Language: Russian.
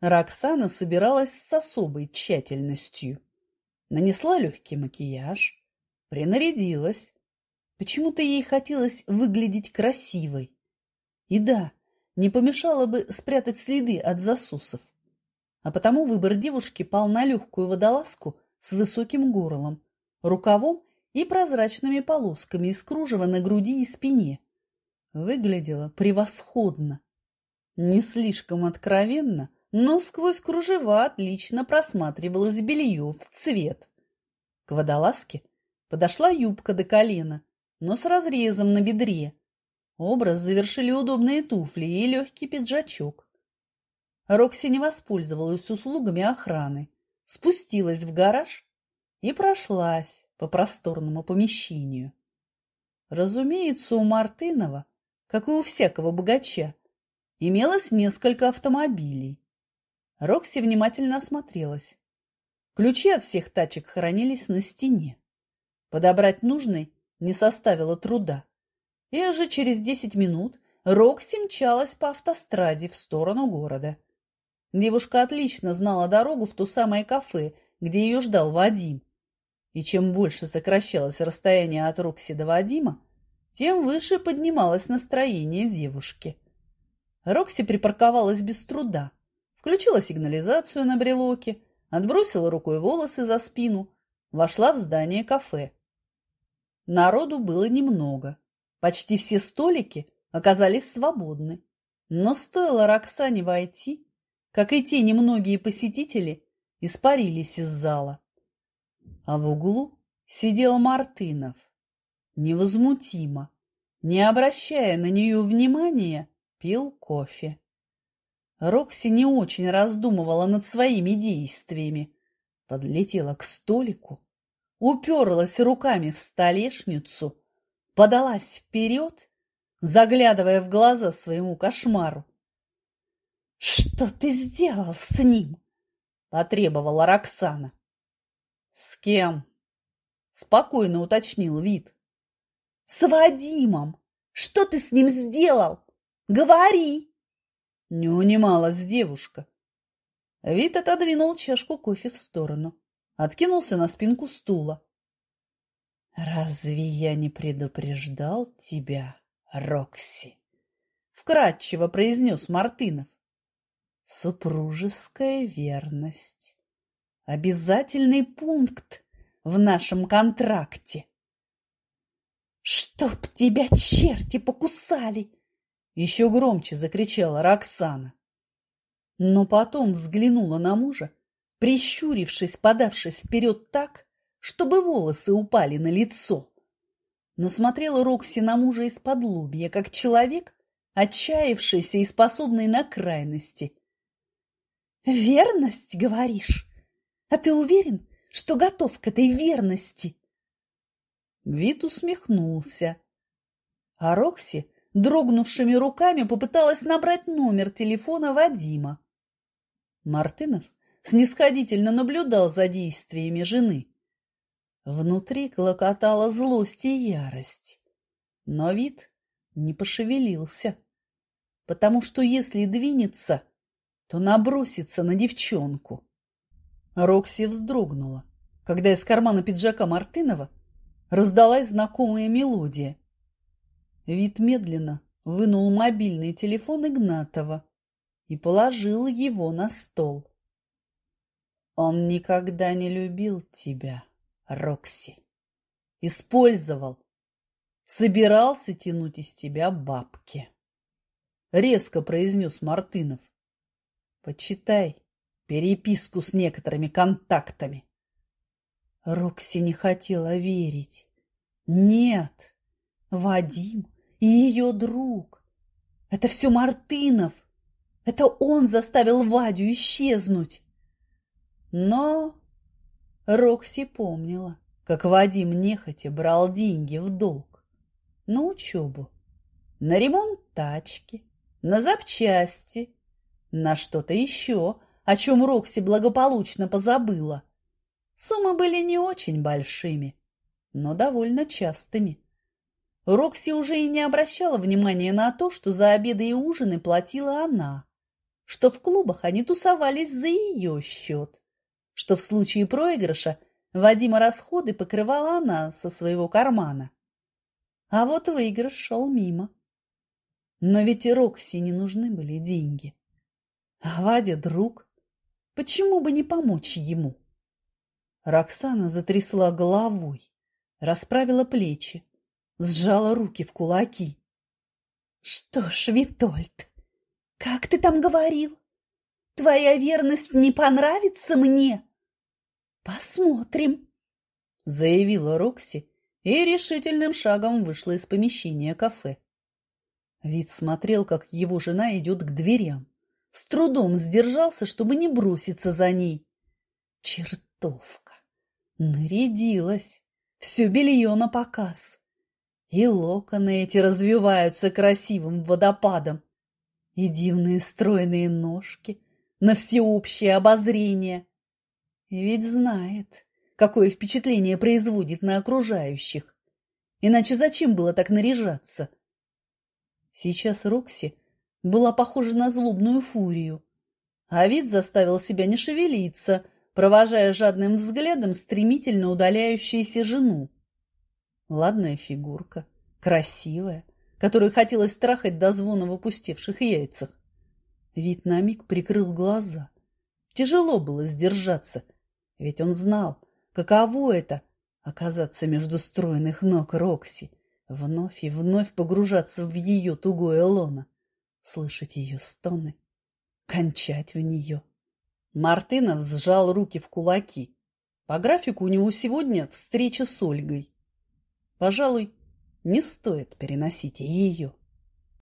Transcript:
Роксана собиралась с особой тщательностью. Нанесла легкий макияж, принарядилась. Почему-то ей хотелось выглядеть красивой. И да, не помешало бы спрятать следы от засусов. А потому выбор девушки пал на легкую водолазку с высоким горлом, рукавом и прозрачными полосками из кружева на груди и спине. Выглядела превосходно. Не слишком откровенно, но сквозь кружева отлично просматривалось белье в цвет. К водолазке подошла юбка до колена, но с разрезом на бедре. Образ завершили удобные туфли и легкий пиджачок. Рокси не воспользовалась услугами охраны, спустилась в гараж и прошлась по просторному помещению. Разумеется, у Мартынова, как и у всякого богача, имелось несколько автомобилей. Рокси внимательно осмотрелась. Ключи от всех тачек хранились на стене. Подобрать нужный не составило труда. И уже через десять минут Рокси мчалась по автостраде в сторону города. Девушка отлично знала дорогу в то самое кафе, где ее ждал Вадим. И чем больше сокращалось расстояние от Рокси до Вадима, тем выше поднималось настроение девушки. Рокси припарковалась без труда, включила сигнализацию на брелоке, отбросила рукой волосы за спину, вошла в здание кафе. Народу было немного. Почти все столики оказались свободны. Но стоило Роксане войти, как и те немногие посетители испарились из зала. А в углу сидел Мартынов. Невозмутимо, не обращая на нее внимания, пил кофе. Рокси не очень раздумывала над своими действиями. Подлетела к столику, уперлась руками в столешницу, подалась вперед, заглядывая в глаза своему кошмару. «Что ты сделал с ним?» – потребовала Роксана. «С кем?» – спокойно уточнил вид. «С Вадимом! Что ты с ним сделал? Говори!» Не унималась девушка. Вит отодвинул чашку кофе в сторону, откинулся на спинку стула. «Разве я не предупреждал тебя, Рокси?» Вкратчиво произнес Мартынов. «Супружеская верность. Обязательный пункт в нашем контракте». «Чтоб тебя черти покусали!» Еще громче закричала Роксана. Но потом взглянула на мужа, прищурившись, подавшись вперед так, чтобы волосы упали на лицо. Но смотрела Рокси на мужа из-под лобья, как человек, отчаявшийся и способный на крайности. «Верность, говоришь? А ты уверен, что готов к этой верности?» Вид усмехнулся. А Рокси дрогнувшими руками попыталась набрать номер телефона Вадима. Мартынов снисходительно наблюдал за действиями жены. Внутри клокотала злость и ярость. Но вид не пошевелился, потому что если двинется, то набросится на девчонку. Рокси вздрогнула, когда из кармана пиджака Мартынова раздалась знакомая мелодия – Вид медленно вынул мобильный телефон Игнатова и положил его на стол. Он никогда не любил тебя, Рокси. Использовал. Собирался тянуть из тебя бабки. Резко произнес Мартынов. Почитай переписку с некоторыми контактами. Рокси не хотела верить. Нет, Вадим и ее друг. Это все Мартынов. Это он заставил Вадю исчезнуть. Но Рокси помнила, как Вадим нехотя брал деньги в долг на учебу, на ремонт тачки, на запчасти, на что-то еще, о чем Рокси благополучно позабыла. Суммы были не очень большими, но довольно частыми. Рокси уже и не обращала внимания на то, что за обеды и ужины платила она. что в клубах они тусовались за ее счет, что в случае проигрыша Вадима расходы покрывала она со своего кармана. А вот выигрыш шел мимо. Но ведь и Рокси не нужны были деньги. А Вадя друг. Почему бы не помочь ему? Роксана затрясла головой, расправила плечи, сжала руки в кулаки. Что ж, Витольд, как ты там говорил? Твоя верность не понравится мне? Посмотрим, заявила Рокси и решительным шагом вышла из помещения кафе. Вид смотрел, как его жена идет к дверям. С трудом сдержался, чтобы не броситься за ней. Чертовка! Нарядилась. Все белье на показ. И локоны эти развиваются красивым водопадом. И дивные стройные ножки на всеобщее обозрение. И ведь знает, какое впечатление производит на окружающих. Иначе зачем было так наряжаться? Сейчас Рокси была похожа на злобную фурию. А вид заставил себя не шевелиться, провожая жадным взглядом стремительно удаляющуюся жену. Ладная фигурка, красивая, которую хотелось страхать до звона в опустевших яйцах. Вид на миг прикрыл глаза. Тяжело было сдержаться, ведь он знал, каково это — оказаться между стройных ног Рокси, вновь и вновь погружаться в ее тугое лоно, слышать ее стоны, кончать в нее. Мартынов сжал руки в кулаки. По графику у него сегодня встреча с Ольгой. Пожалуй, не стоит переносить ее.